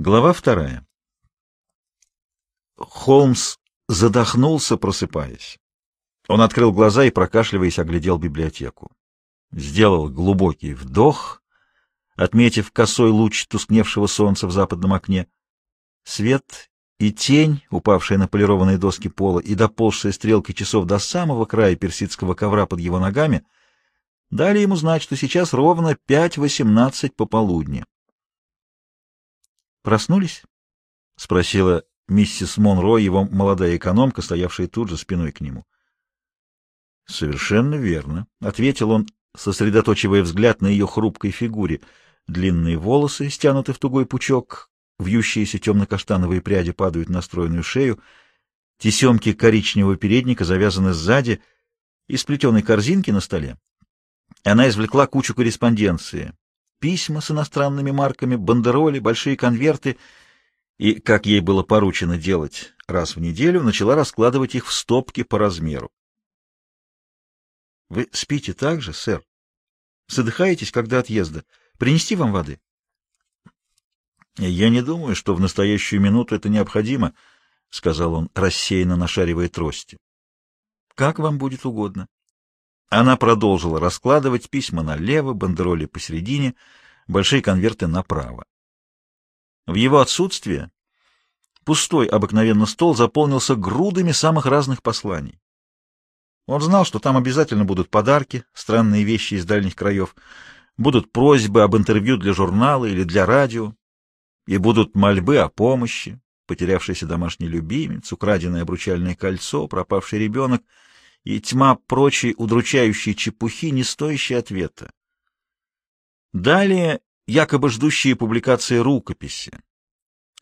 Глава вторая. Холмс задохнулся, просыпаясь. Он открыл глаза и, прокашливаясь, оглядел библиотеку. Сделал глубокий вдох, отметив косой луч тускневшего солнца в западном окне. Свет и тень, упавшая на полированные доски пола и доползшая стрелкой часов до самого края персидского ковра под его ногами, дали ему знать, что сейчас ровно пять восемнадцать пополудни. «Проснулись?» — спросила миссис Монро, его молодая экономка, стоявшая тут же спиной к нему. «Совершенно верно», — ответил он, сосредоточивая взгляд на ее хрупкой фигуре. Длинные волосы стянуты в тугой пучок, вьющиеся темно-каштановые пряди падают на стройную шею, тесемки коричневого передника завязаны сзади, из плетеной корзинки на столе. Она извлекла кучу корреспонденции, письма с иностранными марками, бандероли, большие конверты и, как ей было поручено делать раз в неделю, начала раскладывать их в стопки по размеру. — Вы спите так же, сэр? Задыхаетесь, когда отъезда? Принести вам воды? — Я не думаю, что в настоящую минуту это необходимо, — сказал он, рассеянно нашаривая трости. — Как вам будет угодно. Она продолжила раскладывать письма налево, бандероли посередине, большие конверты направо. В его отсутствие пустой обыкновенно стол заполнился грудами самых разных посланий. Он знал, что там обязательно будут подарки, странные вещи из дальних краев, будут просьбы об интервью для журнала или для радио, и будут мольбы о помощи, потерявшийся домашний любимец, украденное обручальное кольцо, пропавший ребенок — и тьма прочей удручающей чепухи, не стоящей ответа. Далее якобы ждущие публикации рукописи,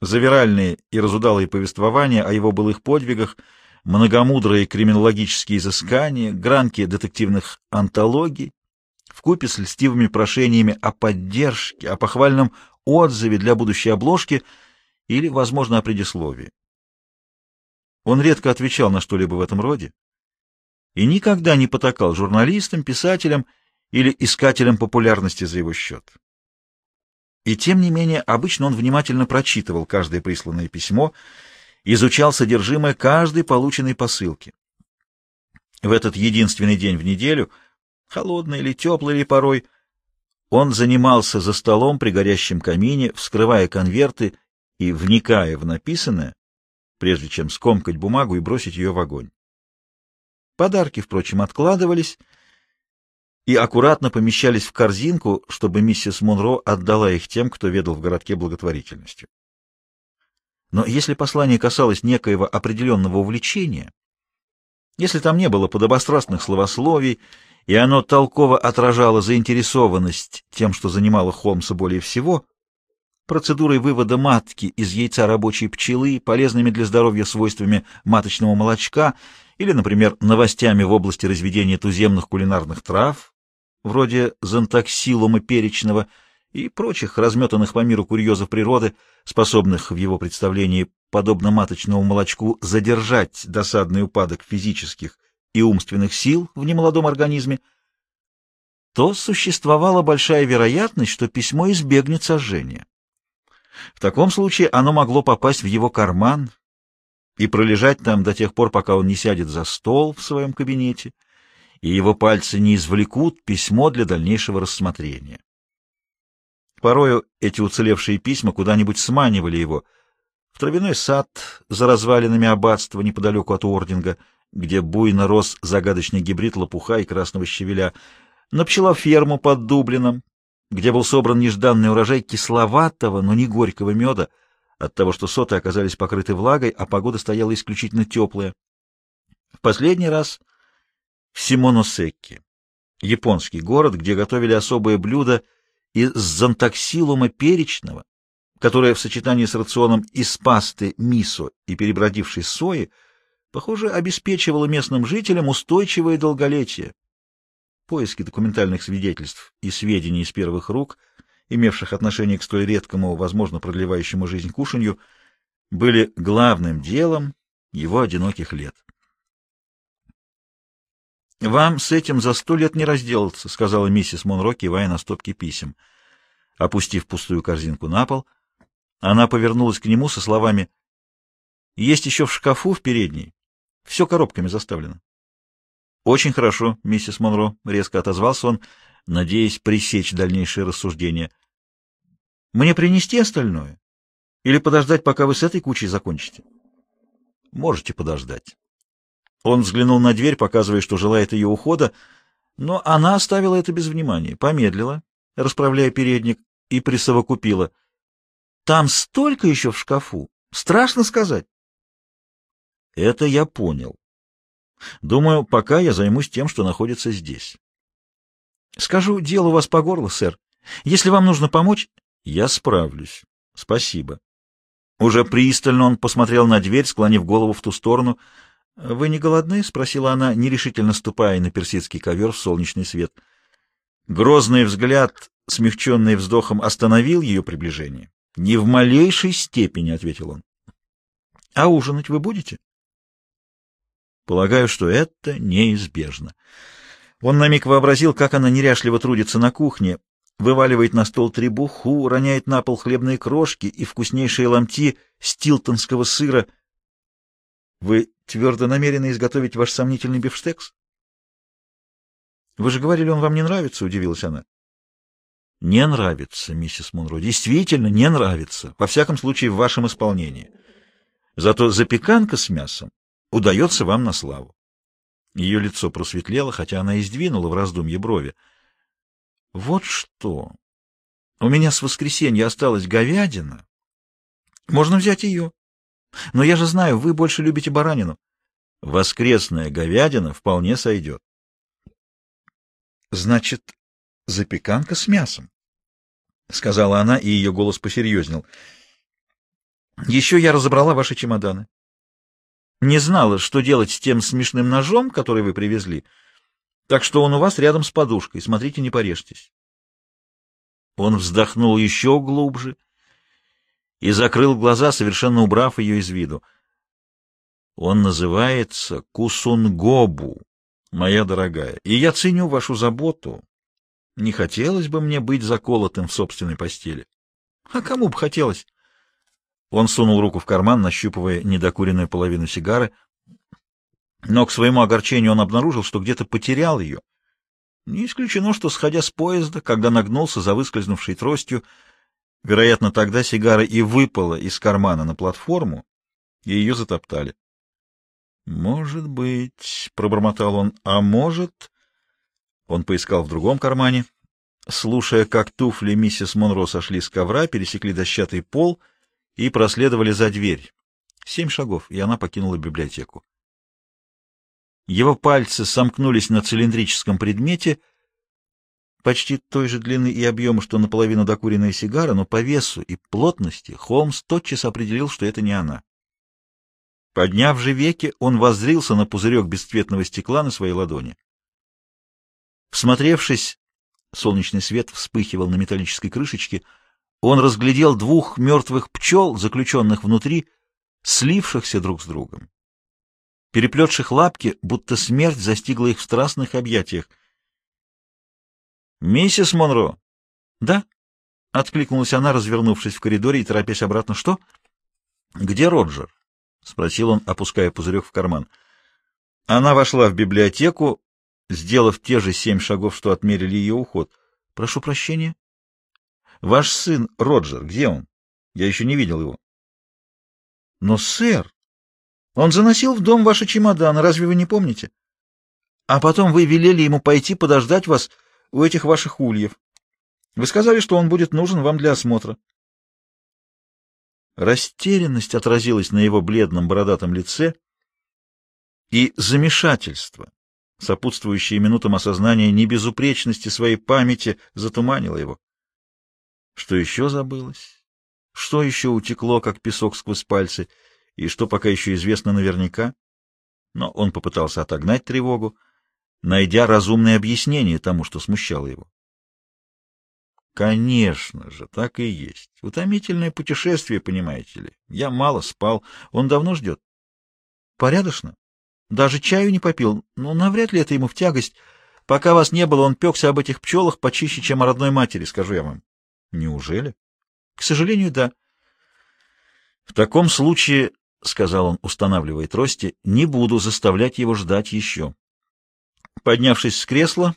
завиральные и разудалые повествования о его былых подвигах, многомудрые криминологические изыскания, гранки детективных антологий, вкупе с льстивыми прошениями о поддержке, о похвальном отзыве для будущей обложки или, возможно, о предисловии. Он редко отвечал на что-либо в этом роде, и никогда не потакал журналистам, писателям или искателям популярности за его счет. И тем не менее, обычно он внимательно прочитывал каждое присланное письмо, изучал содержимое каждой полученной посылки. В этот единственный день в неделю, холодный или теплый или порой, он занимался за столом при горящем камине, вскрывая конверты и вникая в написанное, прежде чем скомкать бумагу и бросить ее в огонь. Подарки, впрочем, откладывались и аккуратно помещались в корзинку, чтобы миссис Монро отдала их тем, кто ведал в городке благотворительностью. Но если послание касалось некоего определенного увлечения, если там не было подобострастных словословий, и оно толково отражало заинтересованность тем, что занимало Холмса более всего, процедурой вывода матки из яйца рабочей пчелы, полезными для здоровья свойствами маточного молочка или, например, новостями в области разведения туземных кулинарных трав, вроде зонтоксилума перечного и прочих разметанных по миру курьезов природы, способных в его представлении, подобно маточному молочку, задержать досадный упадок физических и умственных сил в немолодом организме, то существовала большая вероятность, что письмо избегнет сожжения. В таком случае оно могло попасть в его карман и пролежать там до тех пор, пока он не сядет за стол в своем кабинете, и его пальцы не извлекут письмо для дальнейшего рассмотрения. Порою эти уцелевшие письма куда-нибудь сманивали его в травяной сад за развалинами аббатства неподалеку от Уординга, где буйно рос загадочный гибрид лопуха и красного щавеля, на пчелоферму под Дублином, где был собран нежданный урожай кисловатого, но не горького меда, от того, что соты оказались покрыты влагой, а погода стояла исключительно теплая. В последний раз в Симоносекки, японский город, где готовили особое блюдо из зонтоксилума перечного, которое в сочетании с рационом из пасты мисо и перебродившей сои, похоже, обеспечивало местным жителям устойчивое долголетие. Поиски документальных свидетельств и сведений из первых рук — имевших отношение к столь редкому, возможно, продлевающему жизнь кушанью, были главным делом его одиноких лет. «Вам с этим за сто лет не разделаться», — сказала миссис Монро, кивая на стопки писем. Опустив пустую корзинку на пол, Она повернулась к нему со словами «Есть еще в шкафу в передней. Все коробками заставлено». «Очень хорошо, миссис Монро», — резко отозвался он, надеясь пресечь дальнейшие рассуждения. «Мне принести остальное? Или подождать, пока вы с этой кучей закончите?» «Можете подождать». Он взглянул на дверь, показывая, что желает ее ухода, но она оставила это без внимания, помедлила, расправляя передник, и присовокупила. «Там столько еще в шкафу! Страшно сказать!» «Это я понял. Думаю, пока я займусь тем, что находится здесь». «Скажу, дело у вас по горло, сэр. Если вам нужно помочь...» «Я справлюсь. Спасибо». Уже пристально он посмотрел на дверь, склонив голову в ту сторону, — «Вы не голодны?» — спросила она, нерешительно ступая на персидский ковер в солнечный свет. Грозный взгляд, смягченный вздохом, остановил ее приближение. «Не в малейшей степени», — ответил он. «А ужинать вы будете?» Полагаю, что это неизбежно. Он на миг вообразил, как она неряшливо трудится на кухне, вываливает на стол требуху, роняет на пол хлебные крошки и вкуснейшие ломти стилтонского сыра. Вы твердо намерены изготовить ваш сомнительный бифштекс? — Вы же говорили, он вам не нравится, — удивилась она. — Не нравится, миссис Монро, действительно не нравится, во всяком случае в вашем исполнении. Зато запеканка с мясом удается вам на славу. Ее лицо просветлело, хотя она и сдвинула в раздумье брови. — Вот что! У меня с воскресенья осталась говядина. Можно взять ее. Но я же знаю, вы больше любите баранину. Воскресная говядина вполне сойдет. Значит, запеканка с мясом, — сказала она, и ее голос посерьезнел. Еще я разобрала ваши чемоданы. Не знала, что делать с тем смешным ножом, который вы привезли, так что он у вас рядом с подушкой. Смотрите, не порежьтесь. Он вздохнул еще глубже и закрыл глаза, совершенно убрав ее из виду. Он называется Кусунгобу, моя дорогая, и я ценю вашу заботу. Не хотелось бы мне быть заколотым в собственной постели. А кому бы хотелось? Он сунул руку в карман, нащупывая недокуренную половину сигары, но к своему огорчению он обнаружил, что где-то потерял ее. Не исключено, что, сходя с поезда, когда нагнулся за выскользнувшей тростью, Вероятно, тогда сигара и выпала из кармана на платформу, и ее затоптали. «Может быть», — пробормотал он, — «а может...» Он поискал в другом кармане, слушая, как туфли миссис Монро сошли с ковра, пересекли дощатый пол и проследовали за дверь. Семь шагов, и она покинула библиотеку. Его пальцы сомкнулись на цилиндрическом предмете — почти той же длины и объема, что наполовину докуренная сигара, но по весу и плотности Холмс тотчас определил, что это не она. Подняв же веки, он воззрился на пузырек бесцветного стекла на своей ладони. Всмотревшись, солнечный свет вспыхивал на металлической крышечке, он разглядел двух мертвых пчел, заключенных внутри, слившихся друг с другом. Переплетших лапки, будто смерть застигла их в страстных объятиях — «Миссис Монро?» «Да?» — откликнулась она, развернувшись в коридоре и торопясь обратно. «Что?» «Где Роджер?» — спросил он, опуская пузырек в карман. Она вошла в библиотеку, сделав те же семь шагов, что отмерили ее уход. «Прошу прощения?» «Ваш сын Роджер, где он? Я еще не видел его». «Но, сэр, он заносил в дом ваши чемоданы, разве вы не помните? А потом вы велели ему пойти подождать вас...» у этих ваших ульев. Вы сказали, что он будет нужен вам для осмотра. Растерянность отразилась на его бледном бородатом лице, и замешательство, сопутствующее минутам осознания небезупречности своей памяти, затуманило его. Что еще забылось? Что еще утекло, как песок сквозь пальцы, и что пока еще известно наверняка? Но он попытался отогнать тревогу, найдя разумное объяснение тому, что смущало его. Конечно же, так и есть. Утомительное путешествие, понимаете ли. Я мало спал. Он давно ждет. Порядочно. Даже чаю не попил. Но навряд ли это ему в тягость. Пока вас не было, он пекся об этих пчелах почище, чем о родной матери, скажу я вам. Неужели? К сожалению, да. В таком случае, — сказал он, устанавливая трости, — не буду заставлять его ждать еще. Поднявшись с кресла,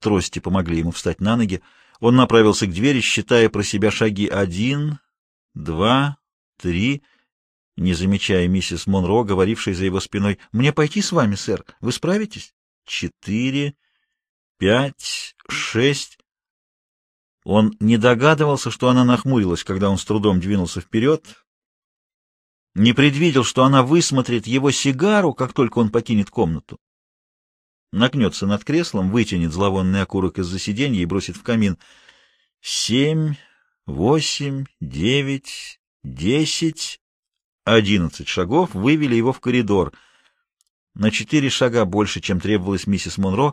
трости помогли ему встать на ноги, он направился к двери, считая про себя шаги один, два, три, не замечая миссис Монро, говорившей за его спиной, «Мне пойти с вами, сэр? Вы справитесь?» «Четыре, пять, шесть...» Он не догадывался, что она нахмурилась, когда он с трудом двинулся вперед, не предвидел, что она высмотрит его сигару, как только он покинет комнату. Нагнется над креслом, вытянет зловонный окурок из-за сиденья и бросит в камин. Семь, восемь, девять, десять, одиннадцать шагов вывели его в коридор. На четыре шага больше, чем требовалось миссис Монро,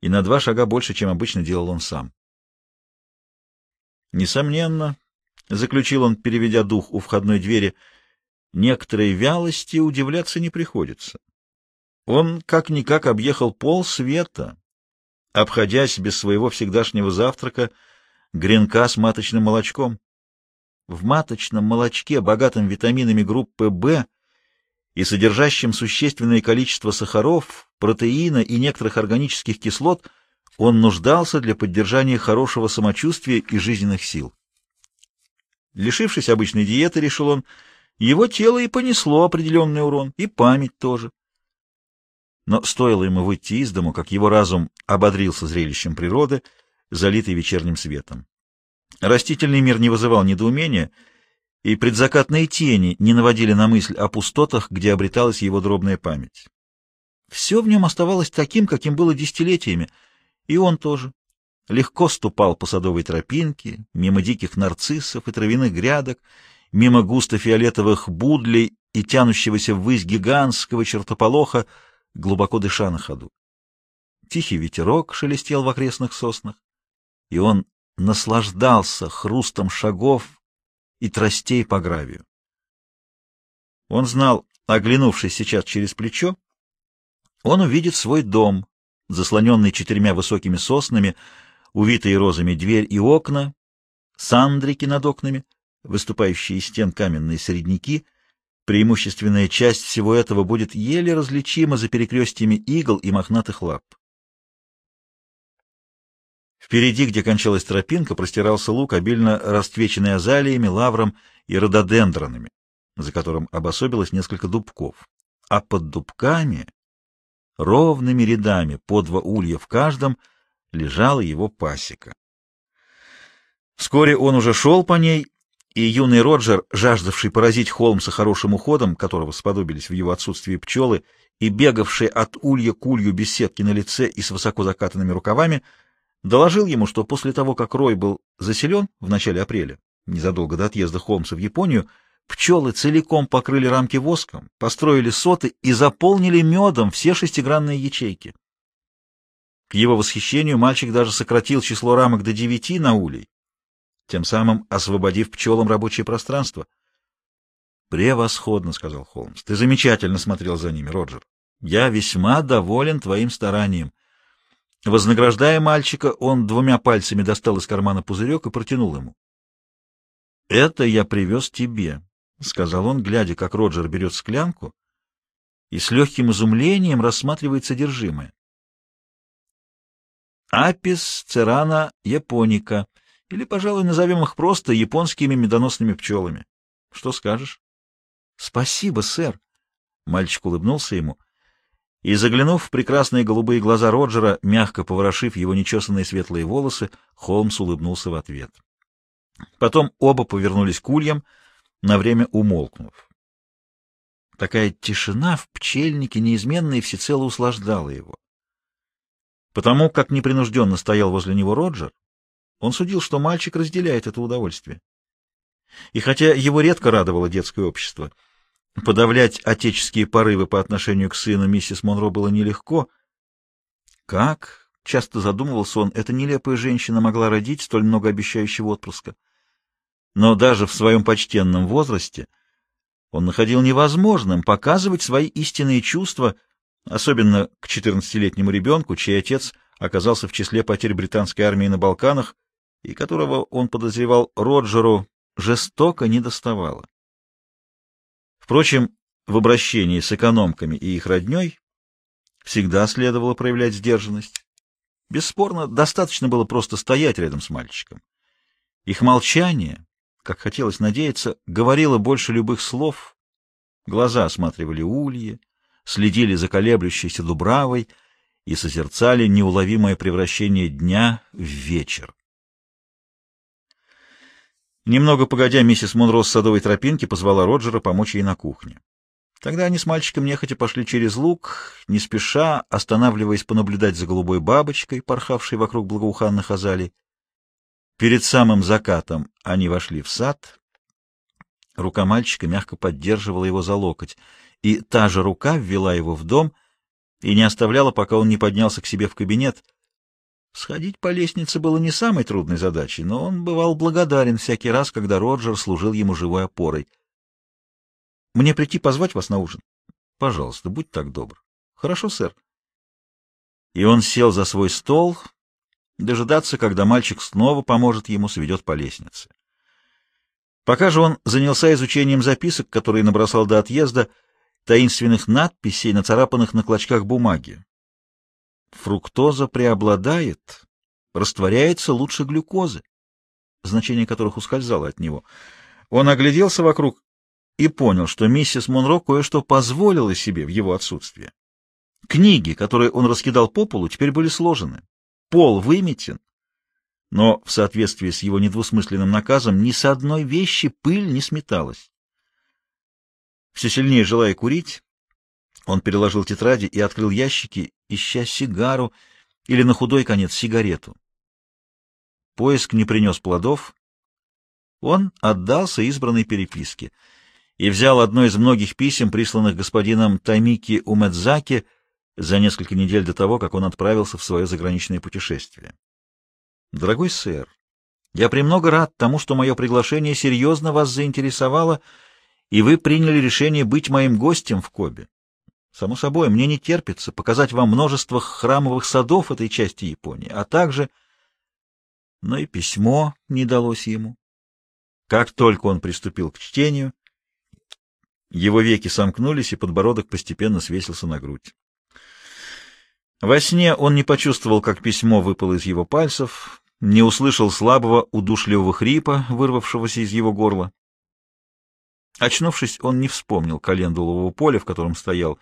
и на два шага больше, чем обычно делал он сам. Несомненно, — заключил он, переведя дух у входной двери, — некоторой вялости удивляться не приходится. Он как-никак объехал пол света, обходясь без своего всегдашнего завтрака гренка с маточным молочком. В маточном молочке, богатом витаминами группы В и содержащем существенное количество сахаров, протеина и некоторых органических кислот, он нуждался для поддержания хорошего самочувствия и жизненных сил. Лишившись обычной диеты, решил он, его тело и понесло определенный урон, и память тоже. Но стоило ему выйти из дому, как его разум ободрился зрелищем природы, залитой вечерним светом. Растительный мир не вызывал недоумения, и предзакатные тени не наводили на мысль о пустотах, где обреталась его дробная память. Все в нем оставалось таким, каким было десятилетиями, и он тоже. Легко ступал по садовой тропинке, мимо диких нарциссов и травяных грядок, мимо густо-фиолетовых будлей и тянущегося ввысь гигантского чертополоха, глубоко дыша на ходу. Тихий ветерок шелестел в окрестных соснах, и он наслаждался хрустом шагов и тростей по гравию. Он знал, оглянувшись сейчас через плечо, он увидит свой дом, заслоненный четырьмя высокими соснами, увитые розами дверь и окна, сандрики над окнами, выступающие из стен каменные средники — Преимущественная часть всего этого будет еле различима за перекрестьями игл и мохнатых лап. Впереди, где кончалась тропинка, простирался луг, обильно расцвеченный азалиями, лавром и рододендронами, за которым обособилось несколько дубков. А под дубками, ровными рядами, по два улья в каждом, лежала его пасека. Вскоре он уже шел по ней, и юный Роджер, жаждавший поразить Холмса хорошим уходом, которого сподобились в его отсутствии пчелы, и бегавший от улья к улью без сетки на лице и с высоко закатанными рукавами, доложил ему, что после того, как Рой был заселен в начале апреля, незадолго до отъезда Холмса в Японию, пчелы целиком покрыли рамки воском, построили соты и заполнили медом все шестигранные ячейки. К его восхищению мальчик даже сократил число рамок до девяти на улей, тем самым освободив пчелам рабочее пространство. «Превосходно», — сказал Холмс. «Ты замечательно смотрел за ними, Роджер. Я весьма доволен твоим старанием». Вознаграждая мальчика, он двумя пальцами достал из кармана пузырек и протянул ему. «Это я привез тебе», — сказал он, глядя, как Роджер берет склянку и с легким изумлением рассматривает содержимое. «Апис церана японика», или, пожалуй, назовем их просто японскими медоносными пчелами. Что скажешь? — Спасибо, сэр. Мальчик улыбнулся ему и, заглянув в прекрасные голубые глаза Роджера, мягко поворошив его нечесанные светлые волосы, Холмс улыбнулся в ответ. Потом оба повернулись к ульям, на время умолкнув. Такая тишина в пчельнике неизменно и всецело услаждала его. Потому как непринужденно стоял возле него Роджер, он судил, что мальчик разделяет это удовольствие. И хотя его редко радовало детское общество, подавлять отеческие порывы по отношению к сыну миссис Монро было нелегко. Как, часто задумывался он, эта нелепая женщина могла родить столь многообещающего отпрыска? Но даже в своем почтенном возрасте он находил невозможным показывать свои истинные чувства, особенно к 14-летнему ребенку, чей отец оказался в числе потерь британской армии на Балканах и которого он подозревал Роджеру жестоко недоставало. Впрочем, в обращении с экономками и их родней всегда следовало проявлять сдержанность. Бесспорно, достаточно было просто стоять рядом с мальчиком. Их молчание, как хотелось надеяться, говорило больше любых слов. Глаза осматривали ульи, следили за колеблющейся дубравой и созерцали неуловимое превращение дня в вечер. Немного погодя, миссис Монро с садовой тропинки позвала Роджера помочь ей на кухне. Тогда они с мальчиком нехотя пошли через луг, не спеша, останавливаясь понаблюдать за голубой бабочкой, порхавшей вокруг благоуханных азалий. Перед самым закатом они вошли в сад. Рука мальчика мягко поддерживала его за локоть, и та же рука ввела его в дом и не оставляла, пока он не поднялся к себе в кабинет. Сходить по лестнице было не самой трудной задачей, но он бывал благодарен всякий раз, когда Роджер служил ему живой опорой. — Мне прийти позвать вас на ужин? — Пожалуйста, будь так добр. — Хорошо, сэр. И он сел за свой стол, дожидаться, когда мальчик снова поможет ему, сведет по лестнице. Пока же он занялся изучением записок, которые набросал до отъезда, таинственных надписей, нацарапанных на клочках бумаги. Фруктоза преобладает, растворяется лучше глюкозы, значение которых ускользало от него. Он огляделся вокруг и понял, что миссис Монро кое-что позволила себе в его отсутствие. Книги, которые он раскидал по полу, теперь были сложены пол выметен, но в соответствии с его недвусмысленным наказом ни с одной вещи пыль не сметалась. Все сильнее желая курить, он переложил тетради и открыл ящики, ища сигару или на худой конец сигарету. Поиск не принес плодов. Он отдался избранной переписке и взял одно из многих писем, присланных господином Тамики Умедзаки, за несколько недель до того, как он отправился в свое заграничное путешествие. Дорогой сэр, я премного рад тому, что мое приглашение серьезно вас заинтересовало, и вы приняли решение быть моим гостем в Кобе. Само собой, мне не терпится показать вам множество храмовых садов этой части Японии, а также... Но и письмо не далось ему. Как только он приступил к чтению, его веки сомкнулись, и подбородок постепенно свесился на грудь. Во сне он не почувствовал, как письмо выпало из его пальцев, не услышал слабого удушливого хрипа, вырвавшегося из его горла. Очнувшись, он не вспомнил календулового поля, в котором стоял,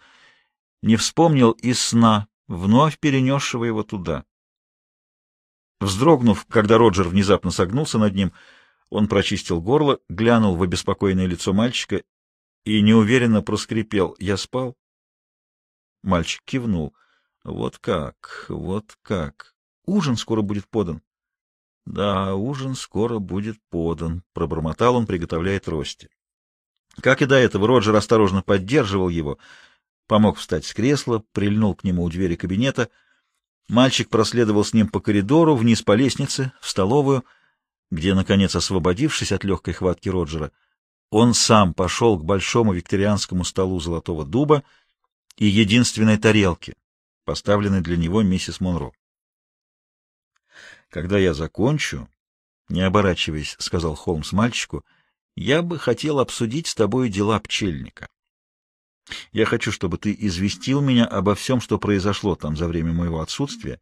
не вспомнил и сна, вновь перенесшего его туда. Вздрогнув, когда Роджер внезапно согнулся над ним, он прочистил горло, глянул в обеспокоенное лицо мальчика и неуверенно проскрипел «Я спал?» Мальчик кивнул — вот как, вот как. Ужин скоро будет подан. Да, ужин скоро будет подан, пробормотал он, приготовляя трости. Как и до этого, Роджер осторожно поддерживал его, помог встать с кресла, прильнул к нему у двери кабинета. Мальчик проследовал с ним по коридору, вниз по лестнице, в столовую, где, наконец, освободившись от легкой хватки Роджера, он сам пошел к большому викторианскому столу золотого дуба и единственной тарелке, поставленный для него миссис Монро. «Когда я закончу, не оборачиваясь, — сказал Холмс мальчику, — я бы хотел обсудить с тобой дела пчельника. Я хочу, чтобы ты известил меня обо всем, что произошло там за время моего отсутствия.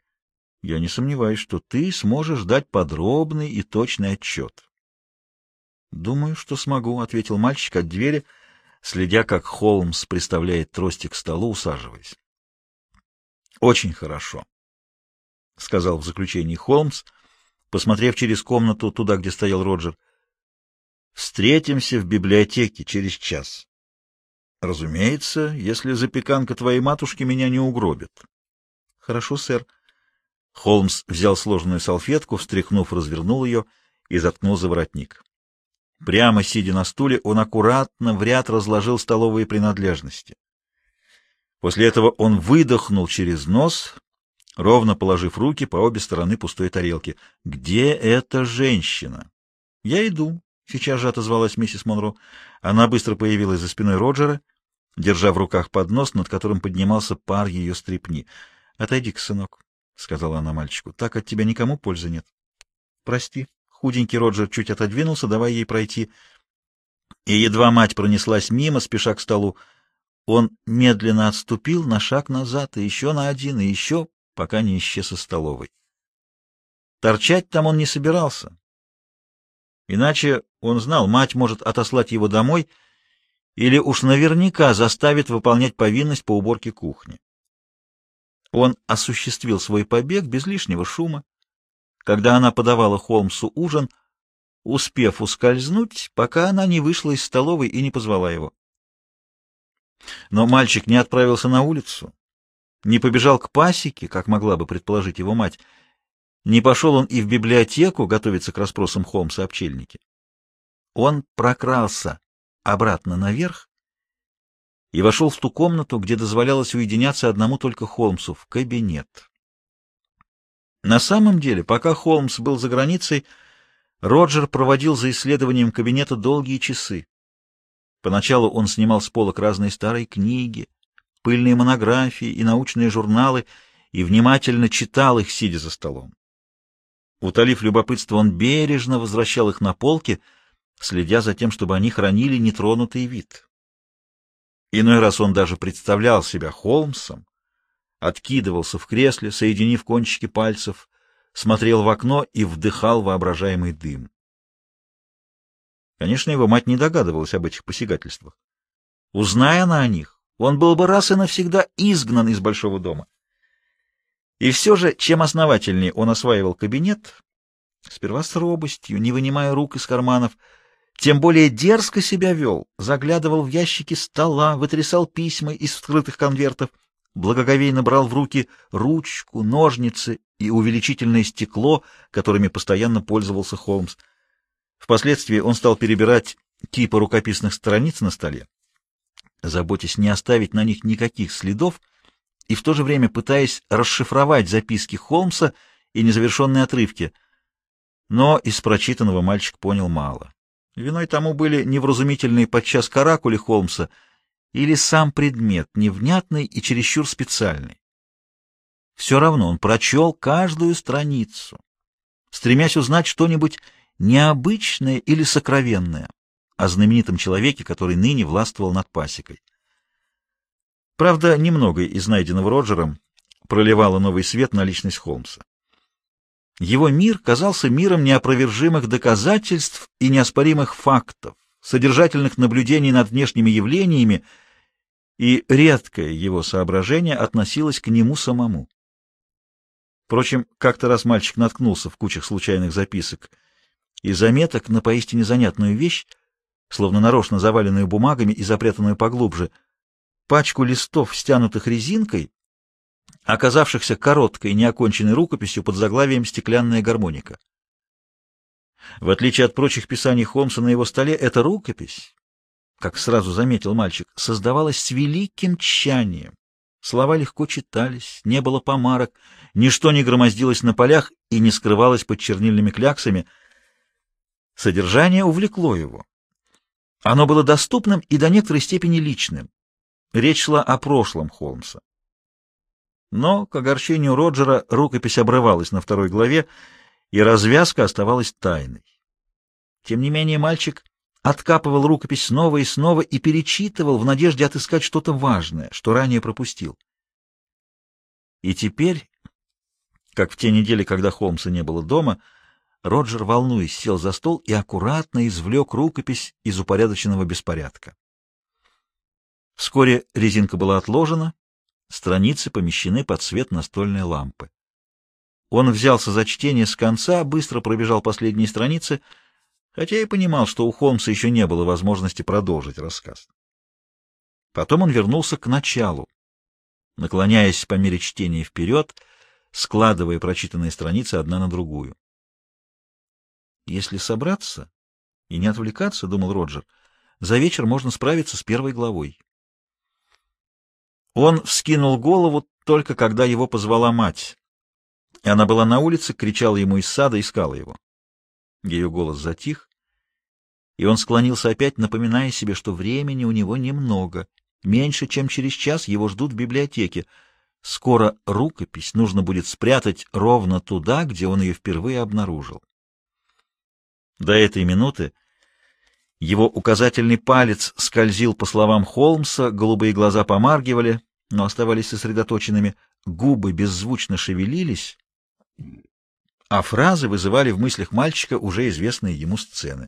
Я не сомневаюсь, что ты сможешь дать подробный и точный отчет. — Думаю, что смогу, — ответил мальчик от двери, следя, как Холмс приставляет трости к столу, усаживаясь. Очень хорошо, — сказал в заключении Холмс, посмотрев через комнату туда, где стоял Роджер. Встретимся в библиотеке через час. Разумеется, если запеканка твоей матушки меня не угробит. Хорошо, сэр. Холмс взял сложенную салфетку, встряхнув, развернул ее и заткнул за воротник. Прямо сидя на стуле, он аккуратно в ряд разложил столовые принадлежности. После этого он выдохнул через нос, ровно положив руки по обе стороны пустой тарелки. «Где эта женщина?» «Я иду», — сейчас же отозвалась миссис Монро. Она быстро появилась за спиной Роджера, держа в руках поднос, над которым поднимался пар ее стрепни. «Отойди-ка, сынок», — сказала она мальчику. «Так от тебя никому пользы нет». «Прости». Худенький Роджер чуть отодвинулся, давай ей пройти. И едва мать пронеслась мимо, спеша к столу, он медленно отступил на шаг назад, и еще на один, и еще, пока не исчез из столовой. Торчать там он не собирался. Иначе, он знал, мать может отослать его домой или уж наверняка заставит выполнять повинность по уборке кухни. Он осуществил свой побег без лишнего шума. Когда она подавала Холмсу ужин, успев ускользнуть, пока она не вышла из столовой и не позвала его. Но мальчик не отправился на улицу, не побежал к пасеке, как могла бы предположить его мать, не пошел он и в библиотеку готовиться к расспросам Холмса о пчельнике. Он прокрался обратно наверх и вошел в ту комнату, где дозволялось уединяться одному только Холмсу, в кабинет. На самом деле, пока Холмс был за границей, Роджер проводил за исследованием кабинета долгие часы. Поначалу он снимал с полок разные старые книги, пыльные монографии и научные журналы и внимательно читал их, сидя за столом. Утолив любопытство, он бережно возвращал их на полки, следя за тем, чтобы они хранили нетронутый вид. Иной раз он даже представлял себя Холмсом, откидывался в кресле, соединив кончики пальцев, смотрел в окно и вдыхал воображаемый дым. Конечно, его мать не догадывалась об этих посягательствах. Узная она о них, он был бы раз и навсегда изгнан из большого дома. И все же, чем основательнее он осваивал кабинет, сперва с робостью, не вынимая рук из карманов, тем более дерзко себя вел, заглядывал в ящики стола, вытрясал письма из вскрытых конвертов, благоговейно брал в руки ручку, ножницы и увеличительное стекло, которыми постоянно пользовался Холмс. Впоследствии он стал перебирать типы рукописных страниц на столе, заботясь не оставить на них никаких следов и в то же время пытаясь расшифровать записки Холмса и незавершенные отрывки. Но из прочитанного мальчик понял мало. Виной тому были невразумительные подчас каракули Холмса или сам предмет, невнятный и чересчур специальный. Все равно он прочел каждую страницу, стремясь узнать что-нибудь необычное или сокровенное о знаменитом человеке, который ныне властвовал над пасекой. Правда, немного из найденного Роджером проливало новый свет на личность Холмса. Его мир казался миром неопровержимых доказательств и неоспоримых фактов, содержательных наблюдений над внешними явлениями, и редкое его соображение относилось к нему самому. Впрочем, как-то раз мальчик наткнулся в кучах случайных записок и заметок на поистине занятную вещь, словно нарочно заваленную бумагами и запрятанную поглубже, пачку листов, стянутых резинкой, оказавшихся короткой неоконченной рукописью под заглавием «Стеклянная гармоника». В отличие от прочих писаний Холмса на его столе, эта рукопись, как сразу заметил мальчик, создавалась с великим тщанием. Слова легко читались, не было помарок, ничто не громоздилось на полях и не скрывалось под чернильными кляксами — Содержание увлекло его. Оно было доступным и до некоторой степени личным. Речь шла о прошлом Холмса. Но, к огорчению Роджера, рукопись обрывалась на второй главе, и развязка оставалась тайной. Тем не менее мальчик откапывал рукопись снова и снова и перечитывал в надежде отыскать что-то важное, что ранее пропустил. И теперь, как в те недели, когда Холмса не было дома, — Роджер, волнуясь, сел за стол и аккуратно извлек рукопись из упорядоченного беспорядка. Вскоре резинка была отложена, страницы помещены под свет настольной лампы. Он взялся за чтение с конца, быстро пробежал последние страницы, хотя и понимал, что у Холмса еще не было возможности продолжить рассказ. Потом он вернулся к началу, наклоняясь по мере чтения вперед, складывая прочитанные страницы одна на другую. Если собраться и не отвлекаться, — думал Роджер, — за вечер можно справиться с первой главой. Он вскинул голову только когда его позвала мать. И она была на улице, кричала ему из сада, искала его. Ее голос затих, и он склонился опять, напоминая себе, что времени у него немного. Меньше, чем через час его ждут в библиотеке. Скоро рукопись нужно будет спрятать ровно туда, где он ее впервые обнаружил. До этой минуты Его указательный палец скользил по словам Холмса, голубые глаза помаргивали, но оставались сосредоточенными, губы беззвучно шевелились, а фразы вызывали в мыслях мальчика уже известные ему сцены.